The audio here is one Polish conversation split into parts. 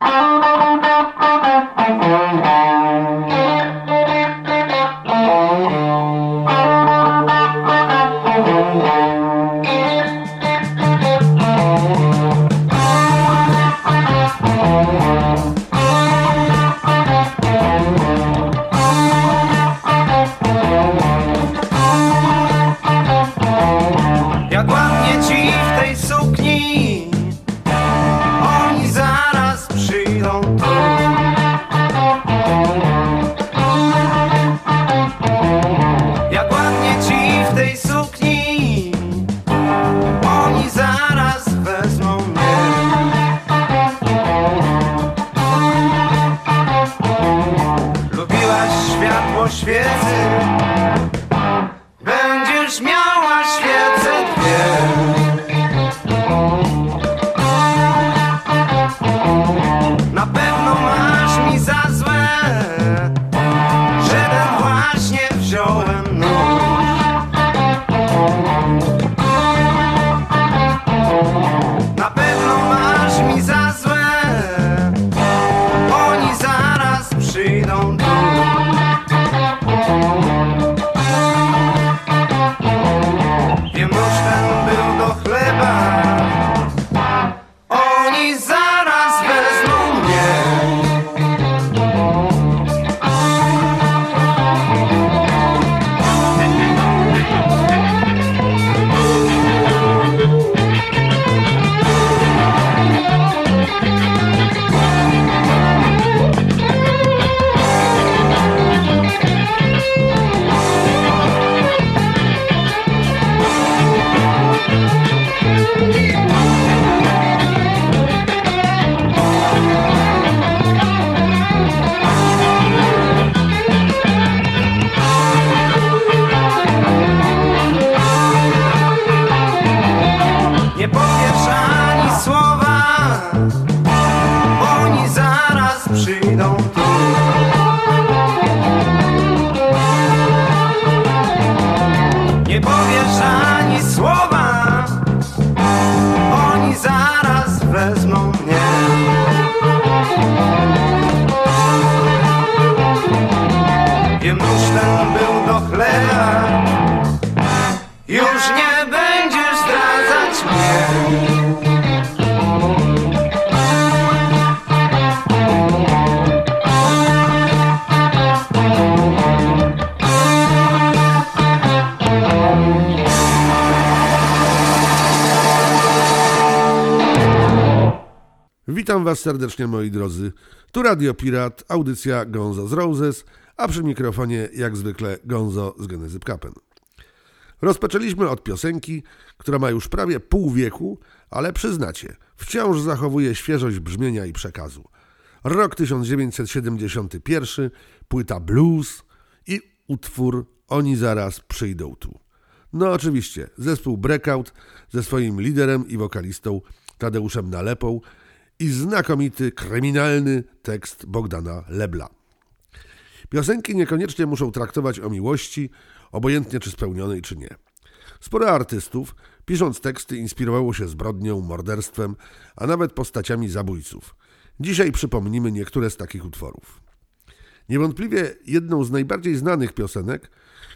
Witam Was serdecznie, moi drodzy. Tu Radio Pirat, audycja Gonzo z Roses, a przy mikrofonie, jak zwykle, Gonzo z Genezy Kapen. Rozpoczęliśmy od piosenki, która ma już prawie pół wieku, ale przyznacie, wciąż zachowuje świeżość brzmienia i przekazu. Rok 1971, płyta blues i utwór Oni zaraz przyjdą tu. No oczywiście, zespół Breakout ze swoim liderem i wokalistą Tadeuszem Nalepą i znakomity, kryminalny tekst Bogdana Lebla. Piosenki niekoniecznie muszą traktować o miłości, obojętnie czy spełnionej, czy nie. Sporo artystów, pisząc teksty, inspirowało się zbrodnią, morderstwem, a nawet postaciami zabójców. Dzisiaj przypomnimy niektóre z takich utworów. Niewątpliwie jedną z najbardziej znanych piosenek,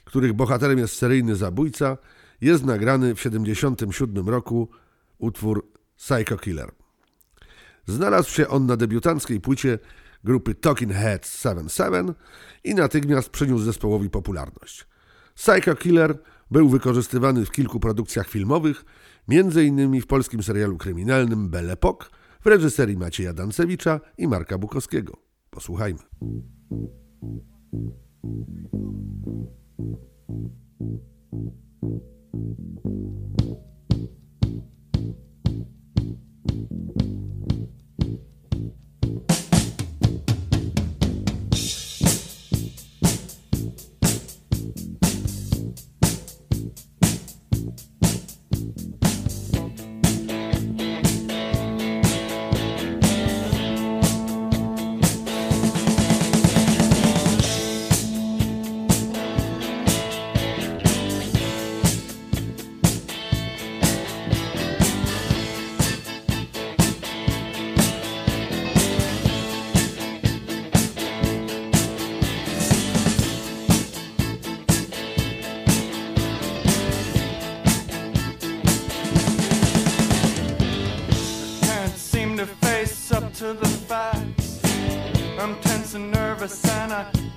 których bohaterem jest seryjny zabójca, jest nagrany w 1977 roku utwór Psycho Killer. Znalazł się on na debiutanckiej płycie grupy Talking Heads 77 i natychmiast przyniósł zespołowi popularność. Psycho Killer był wykorzystywany w kilku produkcjach filmowych, m.in. w polskim serialu kryminalnym Belle Epoque w reżyserii Macieja Dancewicza i Marka Bukowskiego. Posłuchajmy.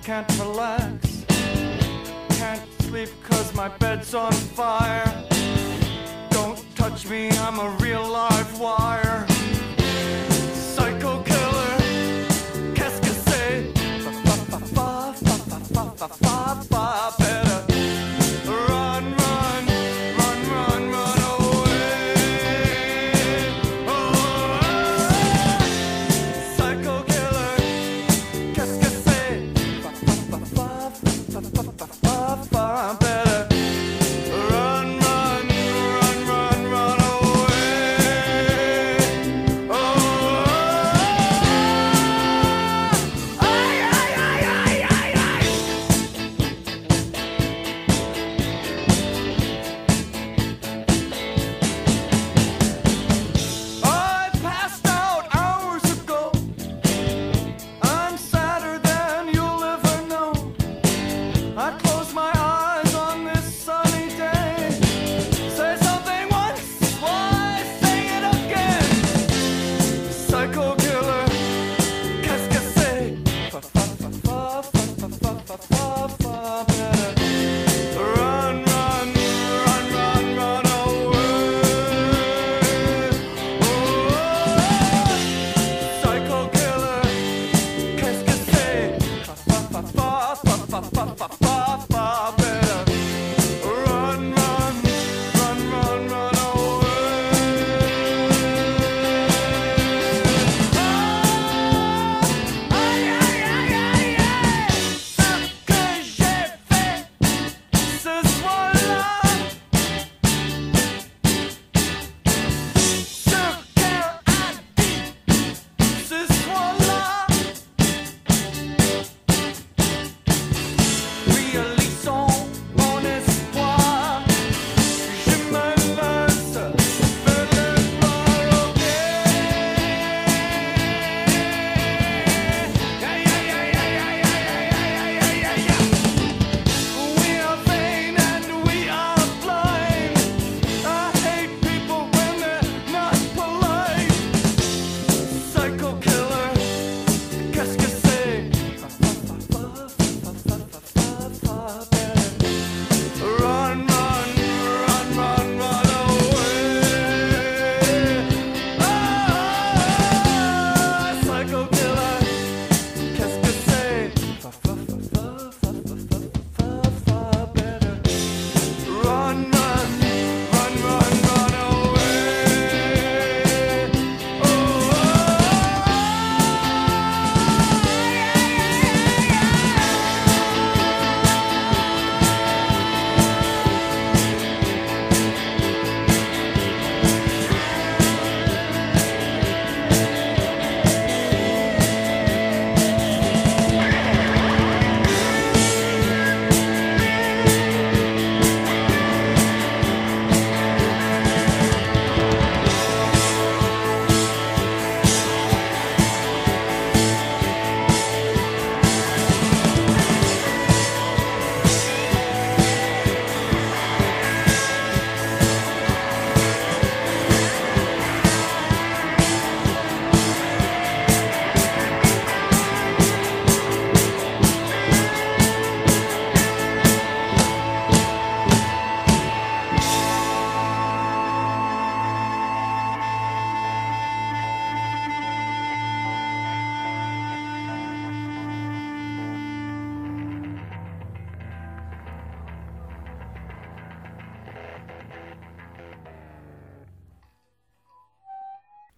Can't relax. Can't sleep cause my bed's on fire.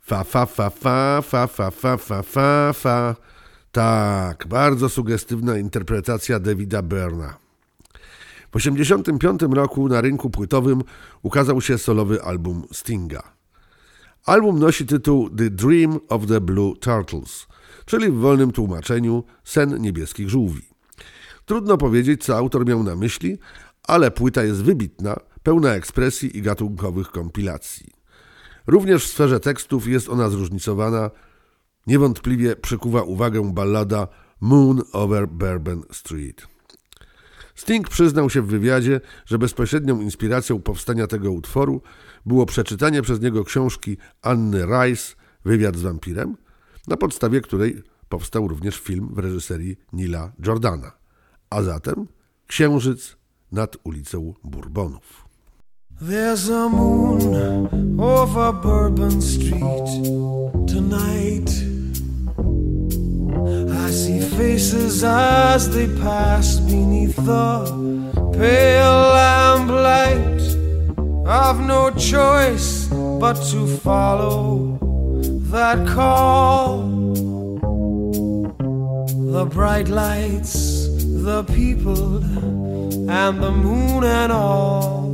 Fa, fa, fa, fa, fa, fa, fa, fa, fa, fa. Tak, bardzo sugestywna interpretacja Davida Byrna. W 1985 roku na rynku płytowym ukazał się solowy album Stinga. Album nosi tytuł The Dream of the Blue Turtles, czyli w wolnym tłumaczeniu Sen niebieskich żółwi. Trudno powiedzieć, co autor miał na myśli, ale płyta jest wybitna, pełna ekspresji i gatunkowych kompilacji. Również w sferze tekstów jest ona zróżnicowana. Niewątpliwie przykuwa uwagę ballada Moon over Bourbon Street. Sting przyznał się w wywiadzie, że bezpośrednią inspiracją powstania tego utworu było przeczytanie przez niego książki Anny Rice Wywiad z wampirem na podstawie której powstał również film w reżyserii Nila Jordana. A zatem Księżyc nad ulicą Bourbonów. There's a moon over Bourbon Street tonight. I see faces as they pass beneath the pale lamplight. I've no choice but to follow that call. The bright lights, the people, and the moon and all.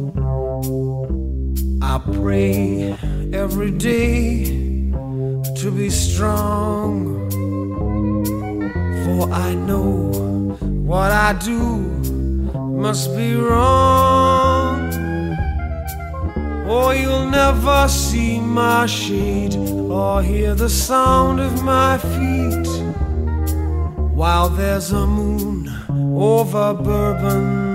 I pray every day to be strong. For I know what I do must be wrong. Or you'll never see my shade or hear the sound of my feet while there's a moon over Bourbon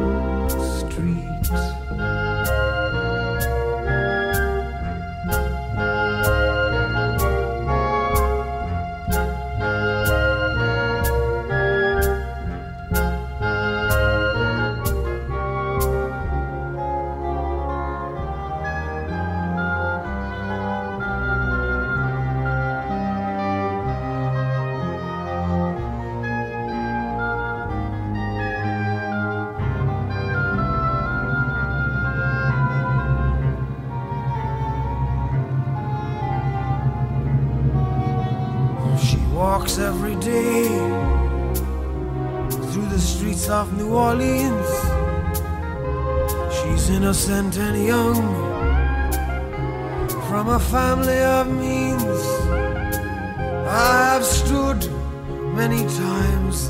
walks every day through the streets of New Orleans. She's innocent and young, from a family of means. I've stood many times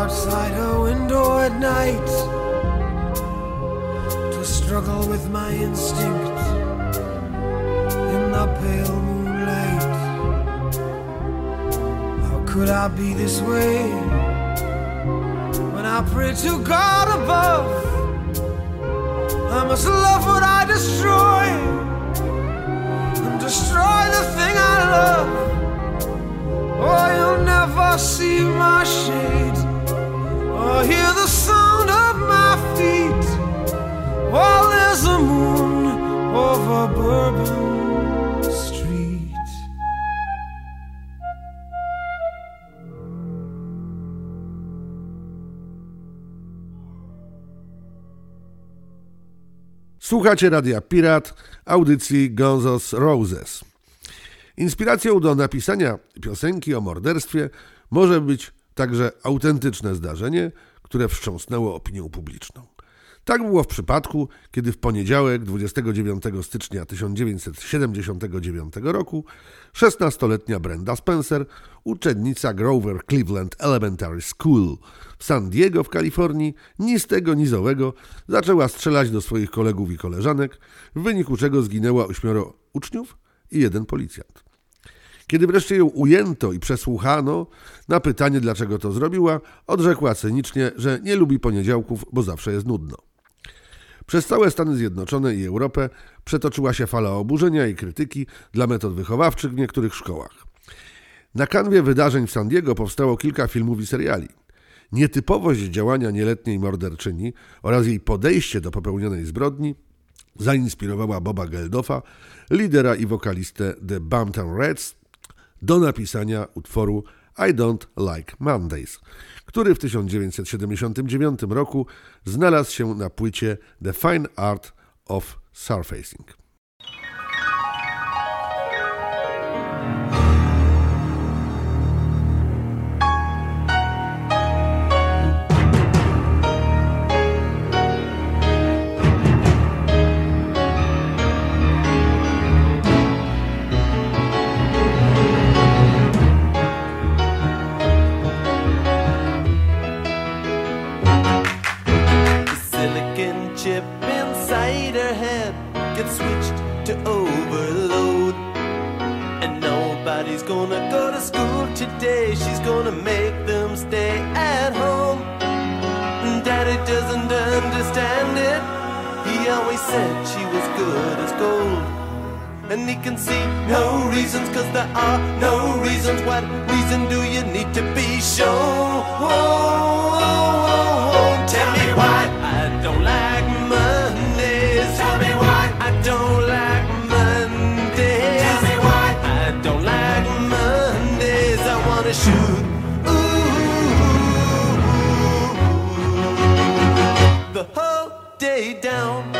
outside her window at night to struggle with my instinct in the pale could I be this way when I pray to God above? I must love what I destroy and destroy the thing I love. Oh, you'll never see my shade or hear the sound of my feet while there's a moon over Bourbon Słuchacie Radia Pirat, audycji Gonzos Roses. Inspiracją do napisania piosenki o morderstwie może być także autentyczne zdarzenie, które wstrząsnęło opinią publiczną. Tak było w przypadku, kiedy w poniedziałek 29 stycznia 1979 roku 16-letnia Brenda Spencer, uczennica Grover Cleveland Elementary School w San Diego w Kalifornii, ni z tego ni zaczęła strzelać do swoich kolegów i koleżanek, w wyniku czego zginęła ośmioro uczniów i jeden policjant. Kiedy wreszcie ją ujęto i przesłuchano, na pytanie, dlaczego to zrobiła, odrzekła cynicznie, że nie lubi poniedziałków, bo zawsze jest nudno. Przez całe Stany Zjednoczone i Europę przetoczyła się fala oburzenia i krytyki dla metod wychowawczych w niektórych szkołach. Na kanwie wydarzeń w San Diego powstało kilka filmów i seriali. Nietypowość działania nieletniej morderczyni oraz jej podejście do popełnionej zbrodni zainspirowała Boba Geldofa, lidera i wokalistę The Bumptown Reds, do napisania utworu I Don't Like Mondays, który w 1979 roku znalazł się na płycie The Fine Art of Surfacing. And he can see no reasons, cause there are no reasons. What reason do you need to be shown? Tell me why I don't like Mondays. Tell me why I don't like Mondays. Tell me why I don't like Mondays. I wanna shoot. Ooh, the whole day down.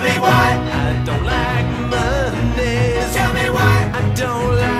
Tell me why I don't like Mondays. Tell me why I don't like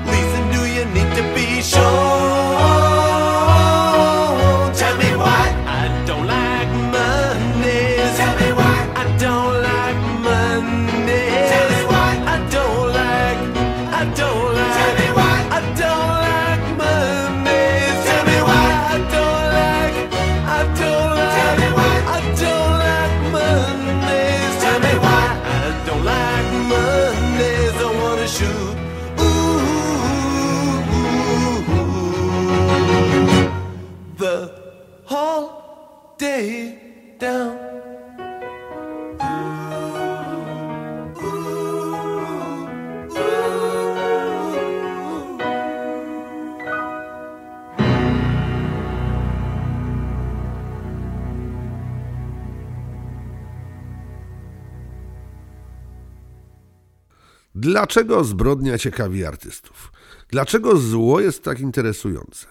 Dlaczego zbrodnia ciekawi artystów? Dlaczego zło jest tak interesujące?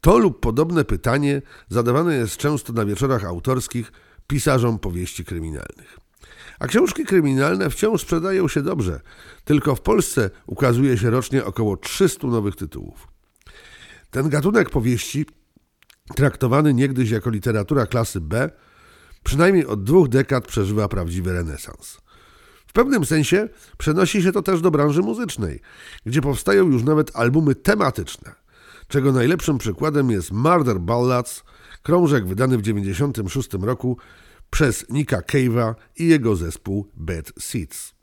To lub podobne pytanie zadawane jest często na wieczorach autorskich pisarzom powieści kryminalnych. A książki kryminalne wciąż sprzedają się dobrze. Tylko w Polsce ukazuje się rocznie około 300 nowych tytułów. Ten gatunek powieści, traktowany niegdyś jako literatura klasy B, przynajmniej od dwóch dekad przeżywa prawdziwy renesans. W pewnym sensie przenosi się to też do branży muzycznej, gdzie powstają już nawet albumy tematyczne, czego najlepszym przykładem jest Murder Ballads, krążek wydany w 1996 roku przez Nika Cave'a i jego zespół Bad Seeds.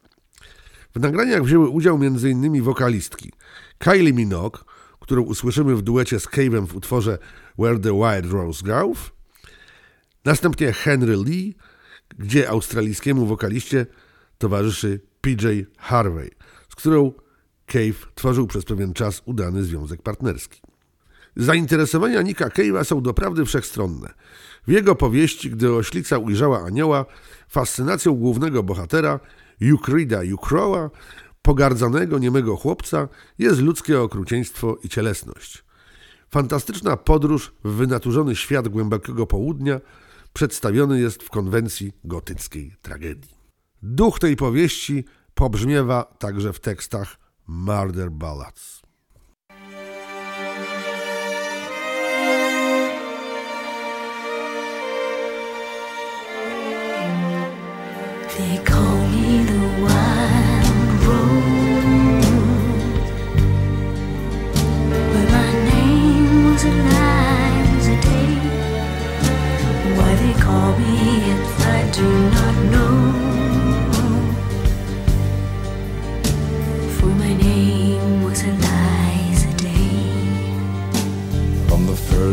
W nagraniach wzięły udział m.in. wokalistki Kylie Minogue, którą usłyszymy w duecie z Cave'em w utworze Where the Wild Rose Grows, następnie Henry Lee, gdzie australijskiemu wokaliście towarzyszy PJ Harvey, z którą Cave tworzył przez pewien czas udany związek partnerski. Zainteresowania Nika Cave'a są doprawdy wszechstronne. W jego powieści, gdy oślica ujrzała anioła, fascynacją głównego bohatera, Eucrida Ukroa, pogardzanego niemego chłopca, jest ludzkie okrucieństwo i cielesność. Fantastyczna podróż w wynaturzony świat głębokiego południa przedstawiony jest w konwencji gotyckiej tragedii. Duch tej powieści pobrzmiewa także w tekstach Murder Ballads. They call me the wild rose, but my name was Day. Why they call me it, I do not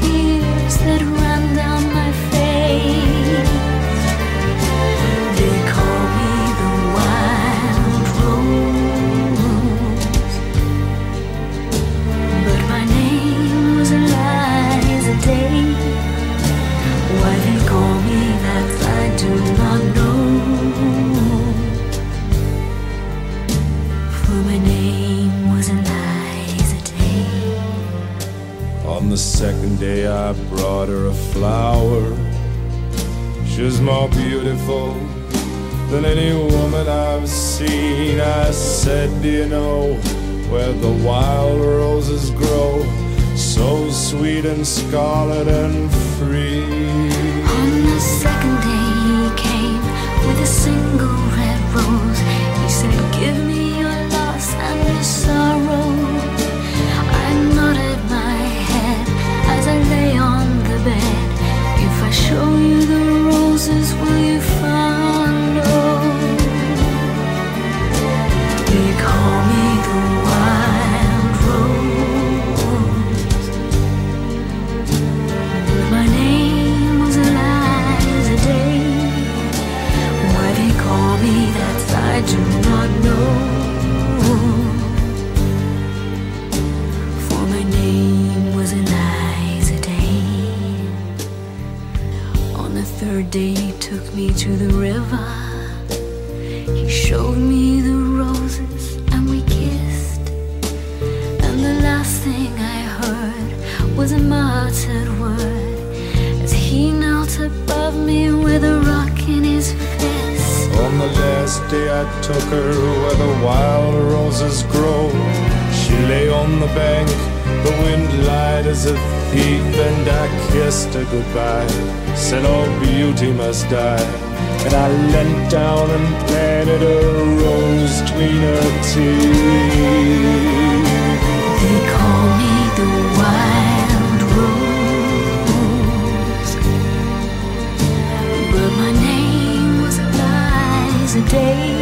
tears where the wild roses grow. She lay on the bank, the wind lied as a thief, and I kissed her goodbye. Said all beauty must die. And I leant down and planted a rose between her teeth. They call me the wild rose, but my name was Eliza Day.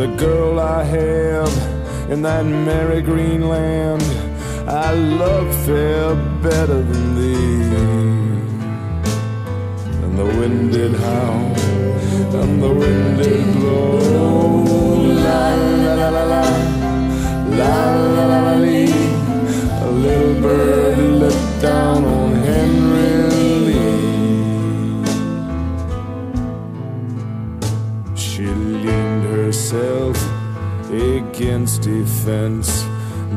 the girl I have in that merry green land, I love fair better than thee. And the wind did howl, and the wind did blow. La la la la la, la la la la. A little bird looked down on Henry herself against defense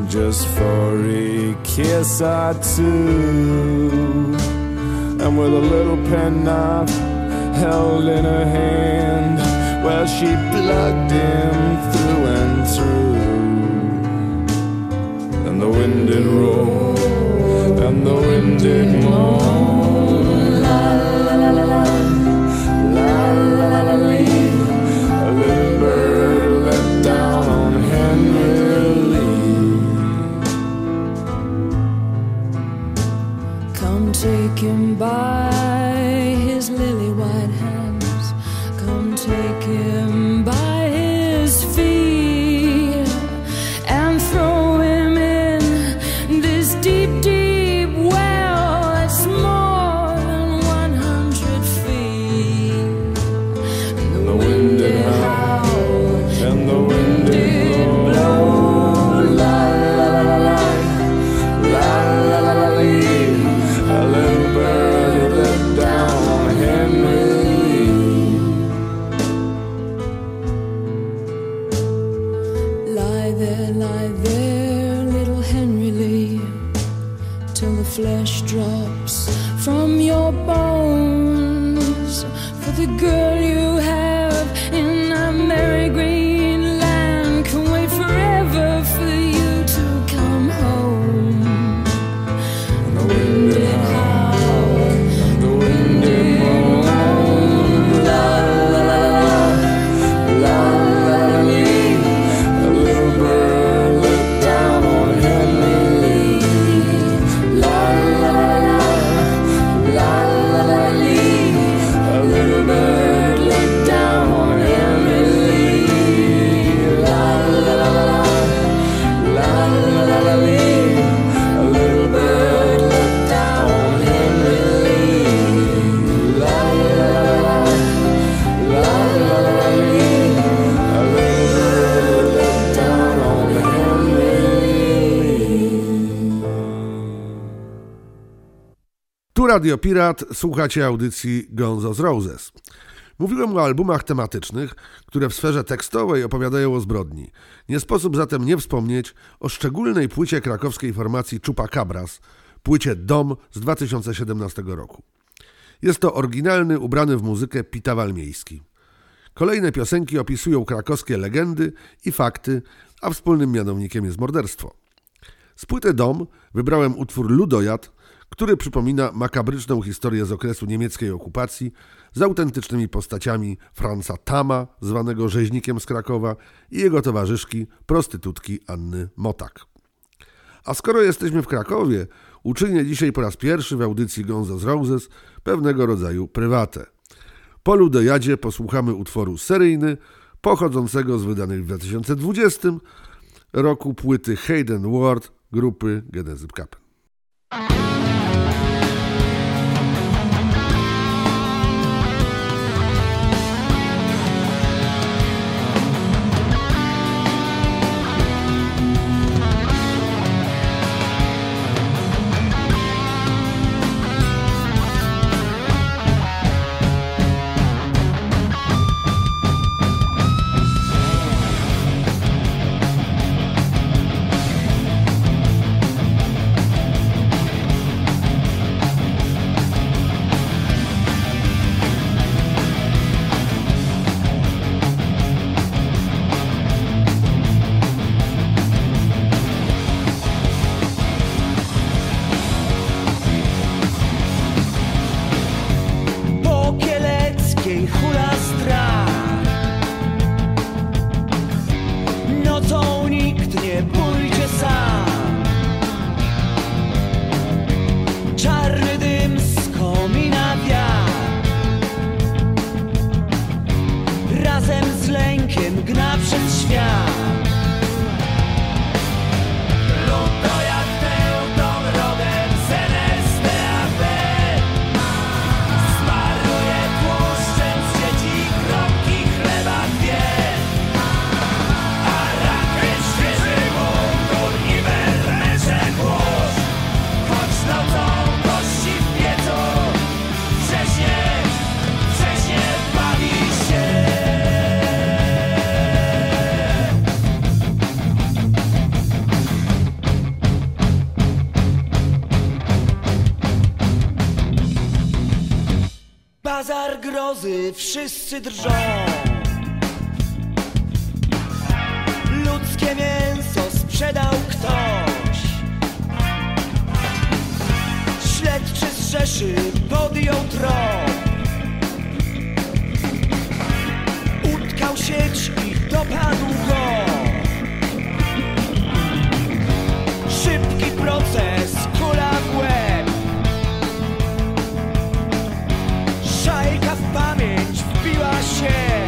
just for a kiss or two. And with a little penknife held in her hand, well, she plugged him through and through and the wind did roar, and the wind did moan. Flesh drops from your bones. For the girl Radio Pirat, słuchacie audycji Gonzo z Roses. Mówiłem o albumach tematycznych, które w sferze tekstowej opowiadają o zbrodni. Nie sposób zatem nie wspomnieć o szczególnej płycie krakowskiej formacji Chupacabras, płycie Dom z 2017 roku. Jest to oryginalny, ubrany w muzykę pitawal miejski. Kolejne piosenki opisują krakowskie legendy i fakty, a wspólnym mianownikiem jest morderstwo. Z płyty Dom wybrałem utwór Ludojad, który przypomina makabryczną historię z okresu niemieckiej okupacji z autentycznymi postaciami Franza Tama, zwanego rzeźnikiem z Krakowa, i jego towarzyszki, prostytutki Anny Motak. A skoro jesteśmy w Krakowie, uczynię dzisiaj po raz pierwszy w audycji Gonzo z Roses pewnego rodzaju prywatę. Po Ludojadzie posłuchamy utworu seryjny, pochodzącego z wydanych w 2020 roku płyty Hayden Ward grupy Genezyp Kapen. Bazar grozy, wszyscy drżą. Ludzkie mięso sprzedał ktoś. Śledczy z Rzeszy podjął trop. Utkał sieć i dopadł go. Szybki proces pamięć wbiła się.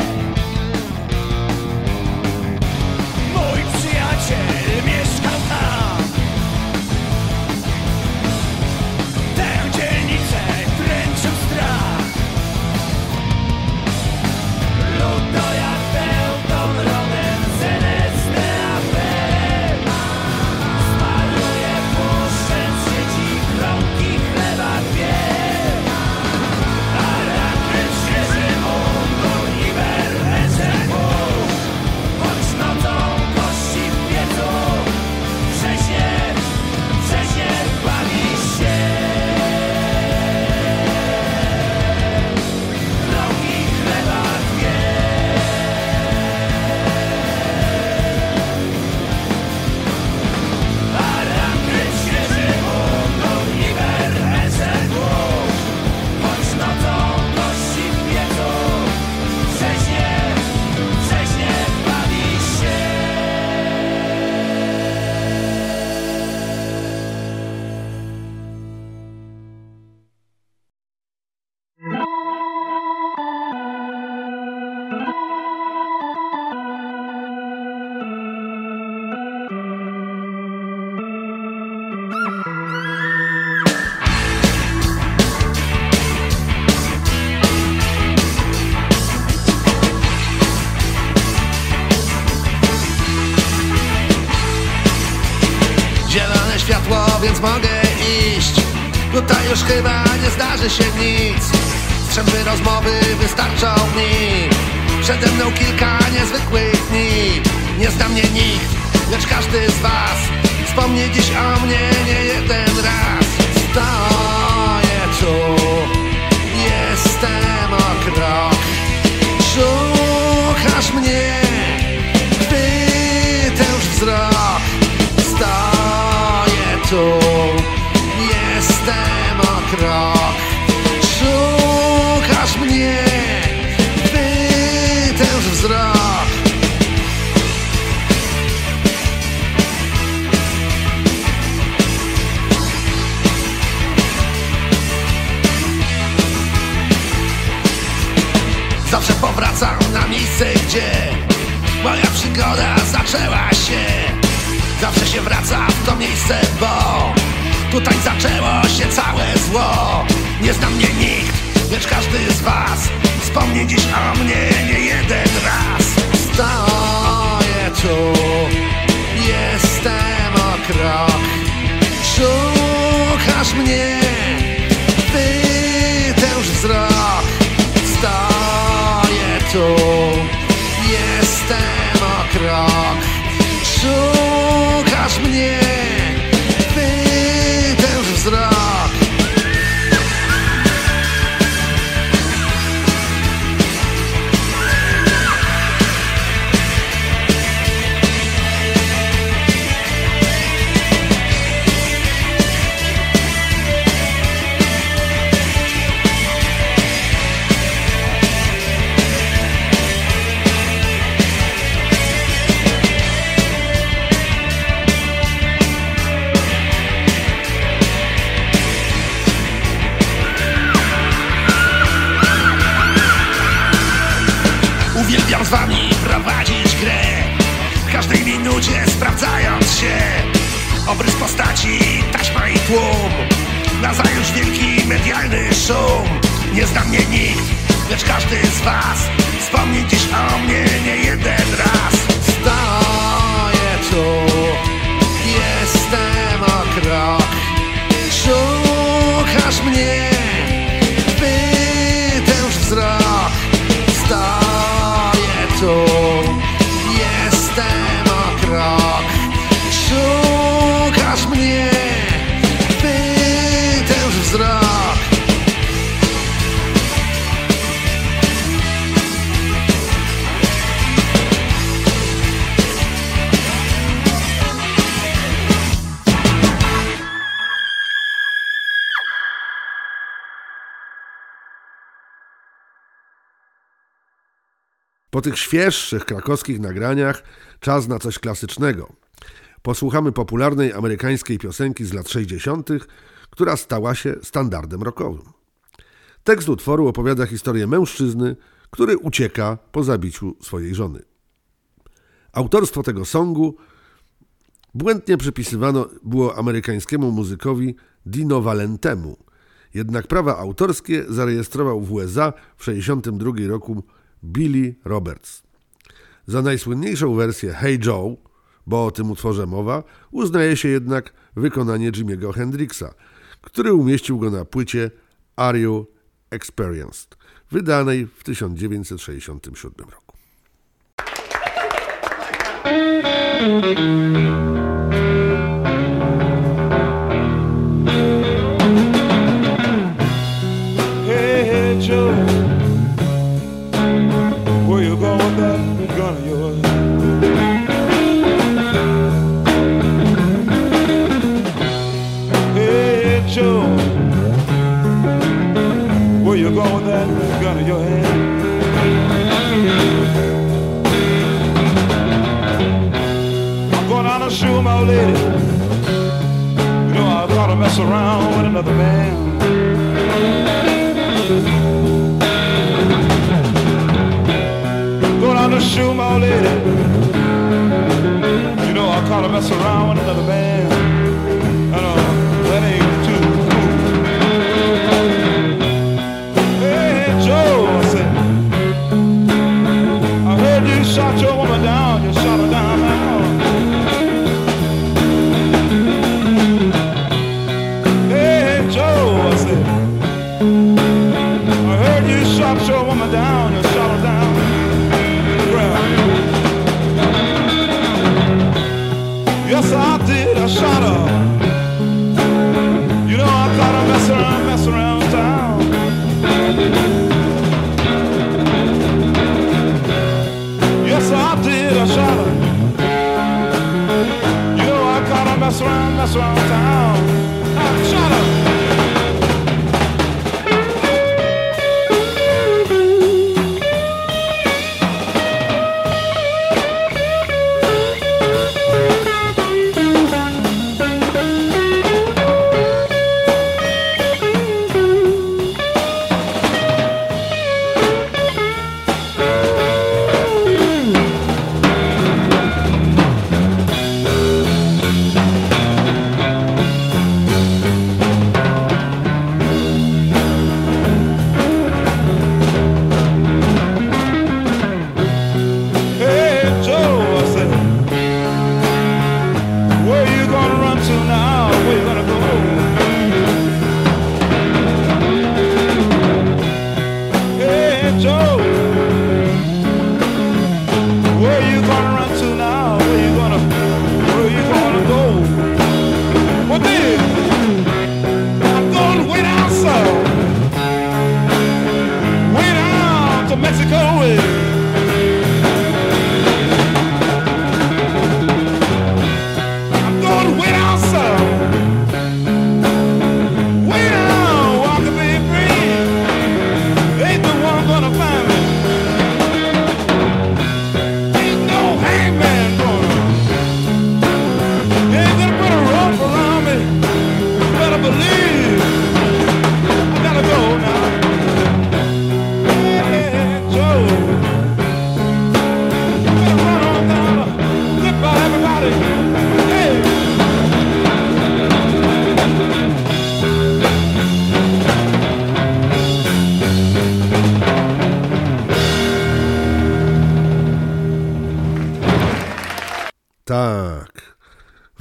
видишь, а мне нет świeższych krakowskich nagraniach czas na coś klasycznego. Posłuchamy popularnej amerykańskiej piosenki z lat 60., która stała się standardem rockowym. Tekst utworu opowiada historię mężczyzny, który ucieka po zabiciu swojej żony. Autorstwo tego songu błędnie przypisywano było amerykańskiemu muzykowi Dino Valentemu, jednak prawa autorskie zarejestrował w USA w 1962 roku Billy Roberts. Za najsłynniejszą wersję Hey Joe, bo o tym utworze mowa, uznaje się jednak wykonanie Jimiego Hendrixa, który umieścił go na płycie Are You Experienced, wydanej w 1967 roku. Another man. Go down to shoot my lady. You know I caught her mess around with another man.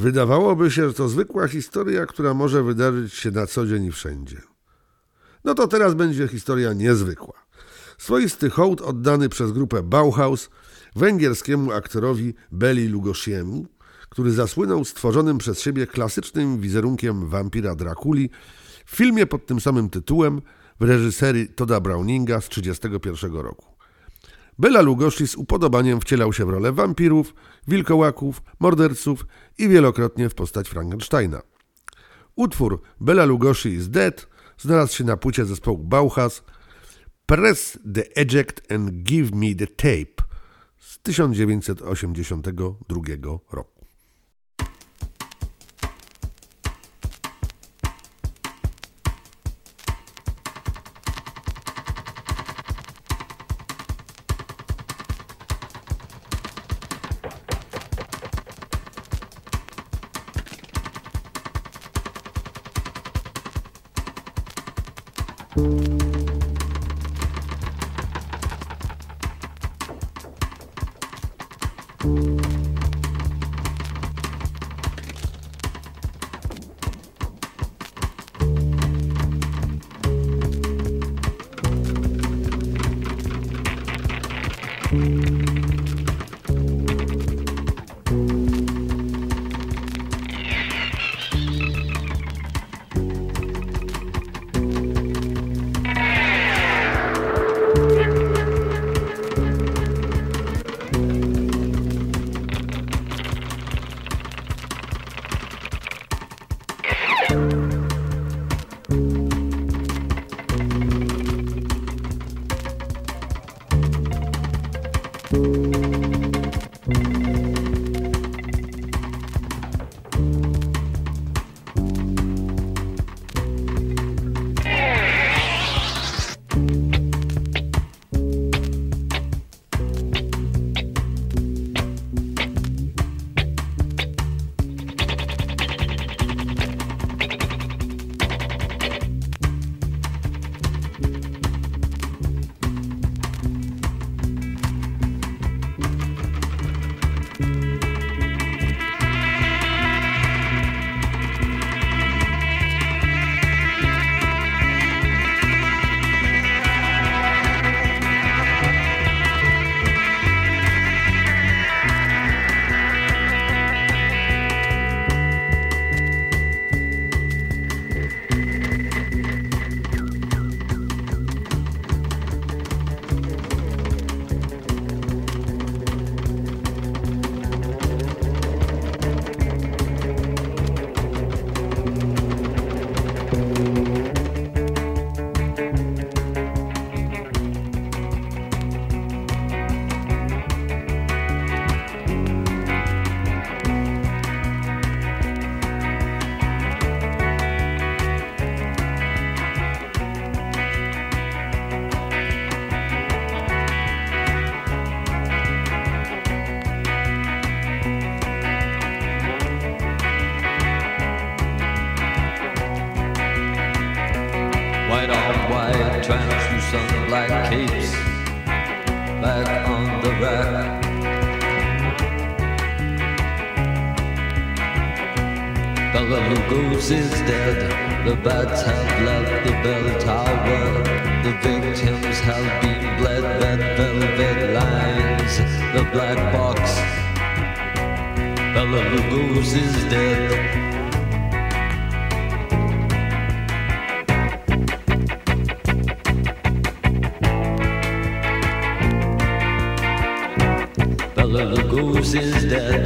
Wydawałoby się, że to zwykła historia, która może wydarzyć się na co dzień i wszędzie. No to teraz będzie historia niezwykła. Swoisty hołd oddany przez grupę Bauhaus węgierskiemu aktorowi Beli Lugosiemu, który zasłynął stworzonym przez siebie klasycznym wizerunkiem wampira Drakuli w filmie pod tym samym tytułem w reżyserii Toda Browninga z 1931 roku. Bela Lugosi z upodobaniem wcielał się w rolę wampirów, wilkołaków, morderców i wielokrotnie w postać Frankensteina. Utwór Bela Lugosi is Dead znalazł się na płycie zespołu Bauhaus Press the Eject and Give Me the Tape z 1982 roku. White on white, translucent black capes back on the rack. Bella Lugos is dead. The bats have left the bell tower. The victims have been bled. Red velvet lines, the black box. Bella Lugos is dead. Is dead.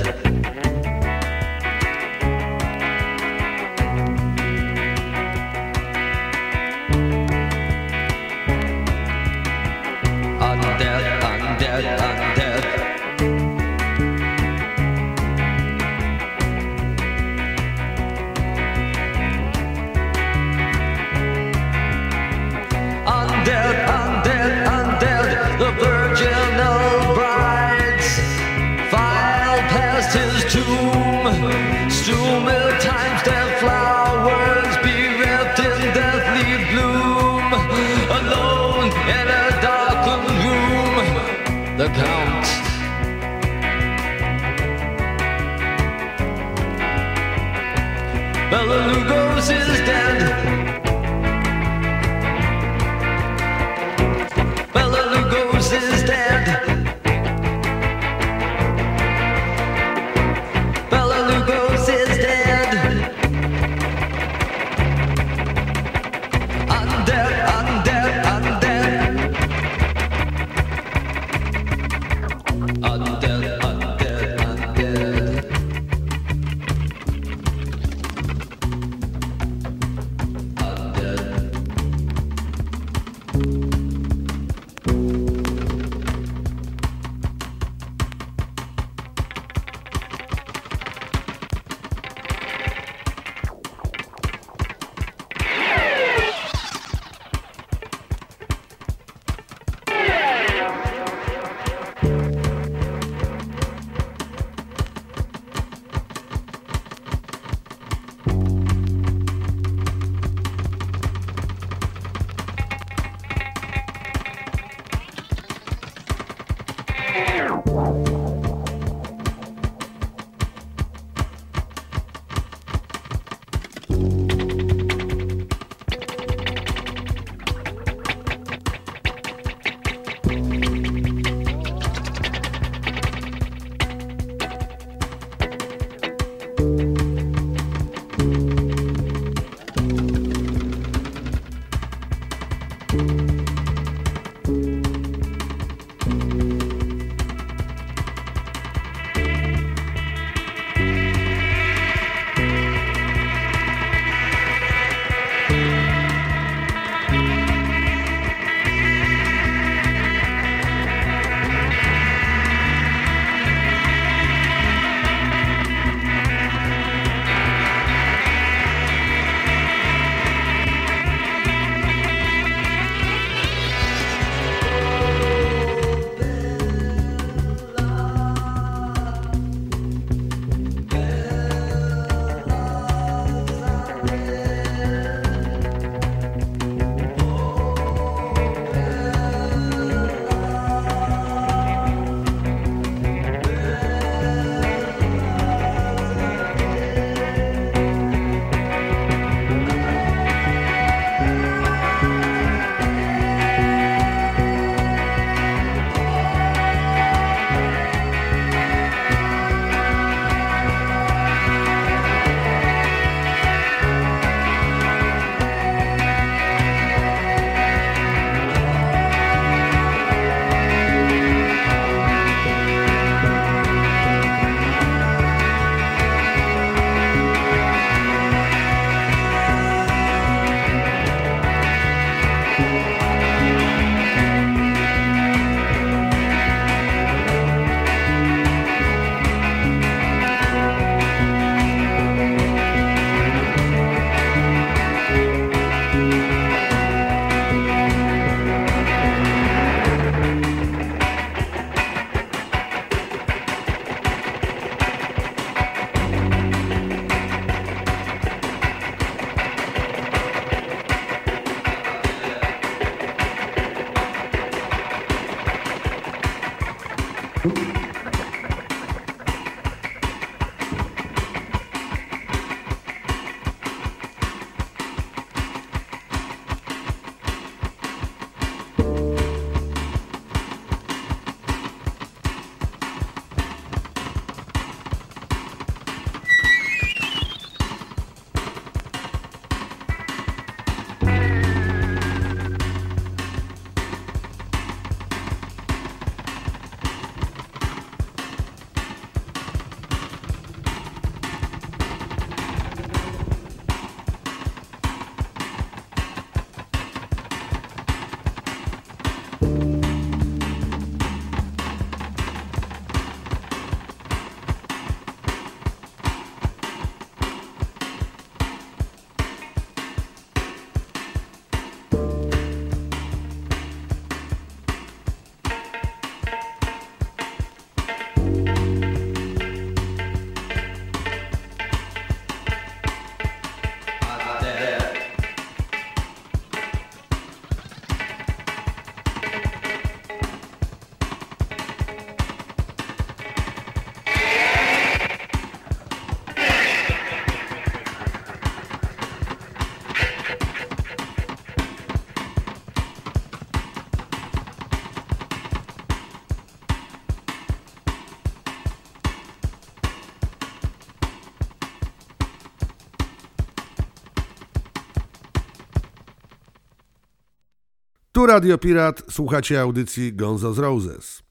Tu Radio Pirat, słuchacie audycji Gonzo z Roses.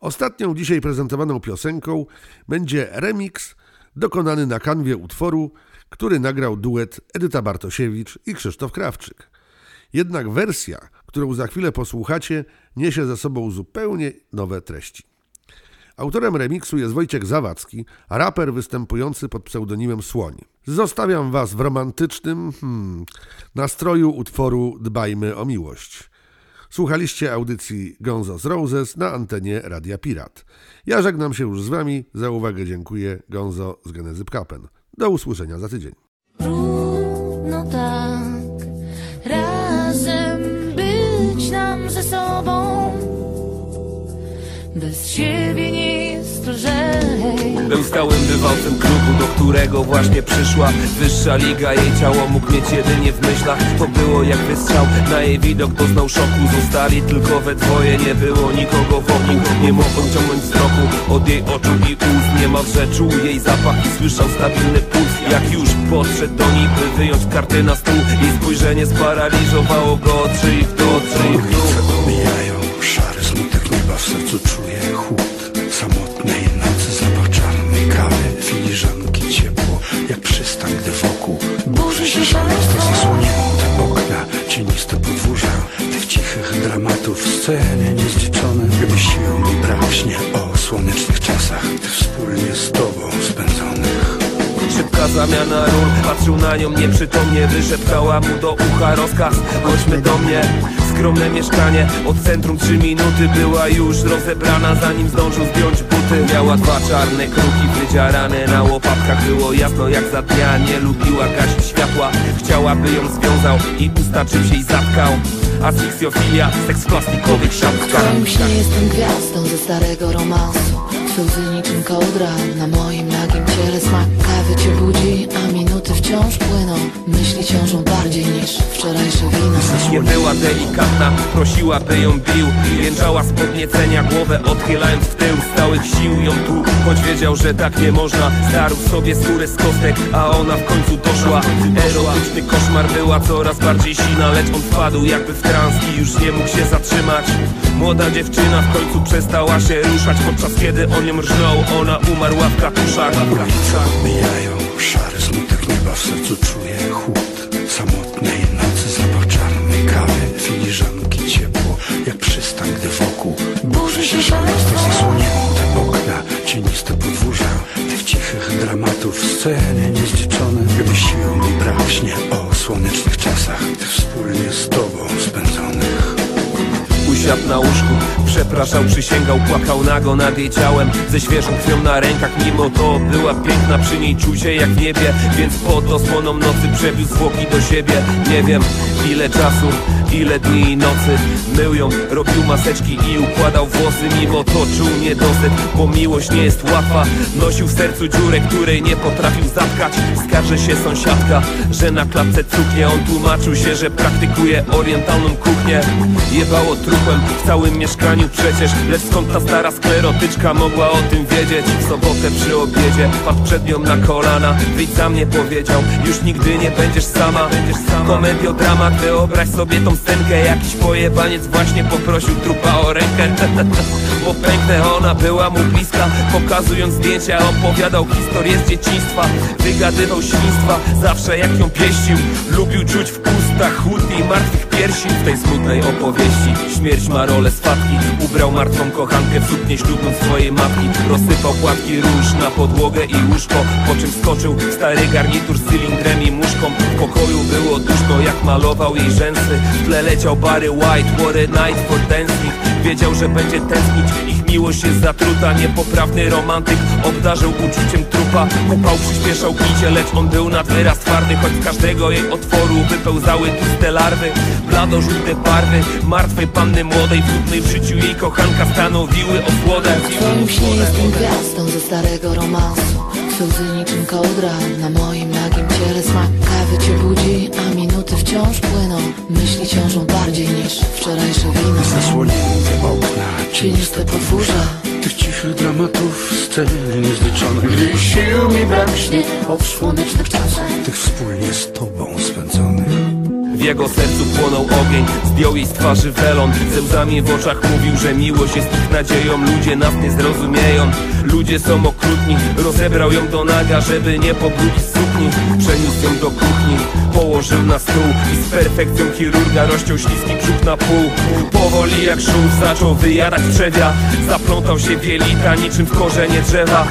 Ostatnią dzisiaj prezentowaną piosenką będzie remix dokonany na kanwie utworu, który nagrał duet Edyta Bartosiewicz i Krzysztof Krawczyk. Jednak wersja, którą za chwilę posłuchacie, niesie ze sobą zupełnie nowe treści. Autorem remiksu jest Wojciech Zawadzki, raper występujący pod pseudonimem Słoń. Zostawiam Was w romantycznym hmm, nastroju utworu Dbajmy o miłość. Słuchaliście audycji Gonzo z Roses na antenie Radia Pirat. Ja żegnam się już z Wami. Za uwagę dziękuję. Gonzo z Genezy Kapen. Do usłyszenia za tydzień. Trudno tak razem być nam ze sobą. Bez siebie nie. Był stałym bywalcem klubu, do którego właśnie przyszła Wyższa liga, jej ciało mógł mieć jedynie w myślach. To było jak wystrzał, na jej widok doznał szoku Zostali tylko we dwoje, nie było nikogo wokół Nie mógł odciągnąć wzroku od jej oczu i ust. Niemalże czuł jej zapach i słyszał stabilny puls. Jak już podszedł do niej, by wyjąć kartę na stół Jej spojrzenie sparaliżowało go od szyi w dół, od Mijają szary smutek nieba, w sercu czuję chłód Samotnej jak przystań, gdy wokół Burzy się szaleństwo, zasłonięte okna Cieniste podwórza. Tych cichych dramatów Sceny niezliczone, gdyby sił mi brak śnie O słonecznych czasach, tych wspólnie z tobą spędzonych. Szybka zamiana ról, patrzył na nią nieprzytomnie Wyszeptała mu do ucha rozkaz. Chodźmy do mnie Skromne mieszkanie, od centrum trzy minuty Była już rozebrana, zanim zdążył zdjąć buty. Miała dwa czarne kruki wydziarane na łopatkach. Było jasno jak za dnia, nie lubiła gasić światła. Chciałaby ją związał i usta czymś jej zatkał. Asfiksjofilia, seks w plastikowych W siatkach twoim śnie jestem gwiazdą ze starego romansu. Łzy niczym kołdra na moim nagim ciele Smak kawy cię budzi, minuty wciąż płyną Myśli ciążą bardziej niż wczorajsze wino. Nie była delikatna, prosiła by ją bił Jęczała z podniecenia, głowę odchylając w tył. Z całych sił ją tu, choć wiedział, że tak nie można. Starł sobie skórę z kostek, a ona w końcu doszła Erotyczny koszmar była coraz bardziej sina Lecz on wpadł jakby w trans i już nie mógł się zatrzymać. Młoda dziewczyna w końcu przestała się ruszać Podczas kiedy on ją rżnął, ona umarła w katuszach. Mijają szary smutek nieba, w sercu czuję chłód Samotnej nocy, zapach czarnej kawy Filiżanki ciepło, jak przystań, gdy wokół Burzy się szaleństwo, zasłonięte okna Cieniste podwórza tych cichych dramatów Sceny niezliczone, gdy sił mi brak śnie O słonecznych czasach, tych wspólnie z tobą spędzonych. Usiadł na łóżku, przepraszał, przysięgał, płakał nago nad jej ciałem. Ze świeżą krwią na rękach, mimo to była piękna Przy niej czuł się jak w niebie, więc pod osłoną nocy przewiózł zwłoki do siebie. Nie wiem ile czasu, ile dni i nocy Mył ją, robił maseczki i układał włosy Mimo to czuł niedosyt, bo miłość nie jest łatwa. Nosił w sercu dziurę, której nie potrafił zatkać. Skarży się sąsiadka, że na klatce cuknie On tłumaczył się, że praktykuje orientalną kuchnię. Jebało trupem w całym mieszkaniu przecież Lecz skąd ta stara sklerotyczka mogła o tym wiedzieć? W sobotę przy obiedzie padł przed nią na kolana. Wyjdź za mnie powiedział, już nigdy nie będziesz sama. Komediodramat, wyobraź sobie tą scenkę Jakiś pojebaniec właśnie poprosił trupa o rękę Bo pęknę ona była mu bliska. Pokazując zdjęcia opowiadał historię z dzieciństwa. Wygadywał świństwa, zawsze jak ją pieścił. Lubił czuć w ustach chłód i martwych piersi. W tej smutnej opowieści Śmierć ma rolę swatki Ubrał martwą kochankę w suknię ślubną swojej matki. Rozsypał płatki róż na podłogę i łóżko. Po czym skoczył stary garnitur z cylindrem i muszką. W pokoju było duszno jak malował jej rzęsy. W tle leciał Barry White, what a night for dancing. Wiedział, że będzie tęsknić miłość jest zatruta. Niepoprawny romantyk obdarzył uczuciem trupa. Upał przyspieszał kicie, lecz on był nad wyraz twardy Choć z każdego jej otworu wypełzały tłuste larwy Blado-żółte barwy Martwej panny młodej. Trudnej w życiu jej kochanka stanowiły osłodę. Twoim śnie jestem gwiazdą ze starego romansu. Łzy niczym kołdra na moim nagim ciele Smak kawy cię budzi, a minuty wciąż płyną Myśli ciążą bardziej niż wczorajsze wino Zasłonięte okna, Cieniste podwórza. tych cichych dramatów Sceny niezliczone Gdy sił mi brak śnie o słonecznych czasach Tych wspólnie z tobą spędzonych W jego sercu płonął ogień, zdjął jej z twarzy welon. Ze łzami w oczach mówił, że miłość jest ich nadzieją. Ludzie nas nie zrozumieją, ludzie są okrutni. Rozebrał ją do naga, żeby nie pobrudzić sukni. Przeniósł ją do kuchni, położył na stół I z perfekcją chirurga rozciął śliski brzuch na pół. Powoli jak szum zaczął wyjadać trzewia Zaplątał się wielita niczym w korzenie drzewa.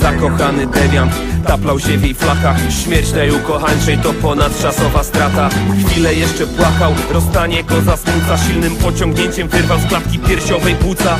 Zakochany dewiant. Taplał się w jej flakach. Śmierć najukochańszej to ponadczasowa strata. Chwilę jeszcze płakał, rozstanie go zasmuca Silnym pociągnięciem wyrwał z klatki piersiowej płuca.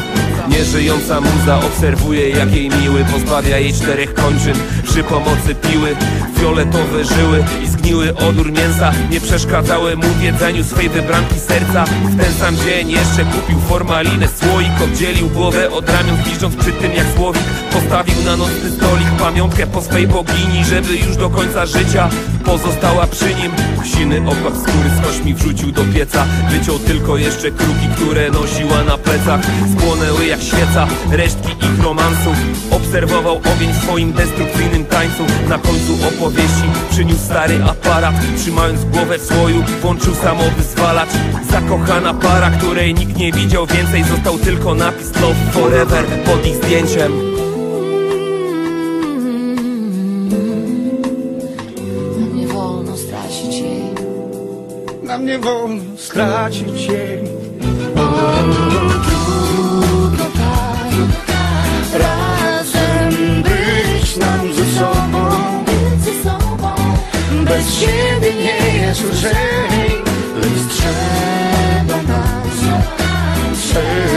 Nieżyjąca muza obserwuje jak jej miły Pozbawia jej czterech kończyn. Przy pomocy piły Fioletowe żyły i zgniły odór mięsa. Nie przeszkadzały mu w jedzeniu swej wybranki serca. W ten sam dzień jeszcze kupił formalinę Słoik oddzielił głowę od ramion Zbliżąc przy tym jak słowik. Postawił na nocny stolik pamiątkę po swej bogini Żeby już do końca życia pozostała przy nim. Siny skóry z kośmi wrzucił do pieca. Wyciął tylko jeszcze kruki, które nosiła na plecach. Spłonęły jak świeca resztki ich romansu. Obserwował ogień w swoim destrukcyjnym tańcu. Na końcu opowieści przyniósł stary aparat. Trzymając głowę w słoju włączył samowyzwalacz Zakochana para, której nikt nie widział więcej. Został tylko napis Love Forever pod ich zdjęciem nie wolno stracić jej. Trudno tak. Razem być nam ze sobą. Bez siebie nie jest lżej. Lecz trzeba nam Trzeba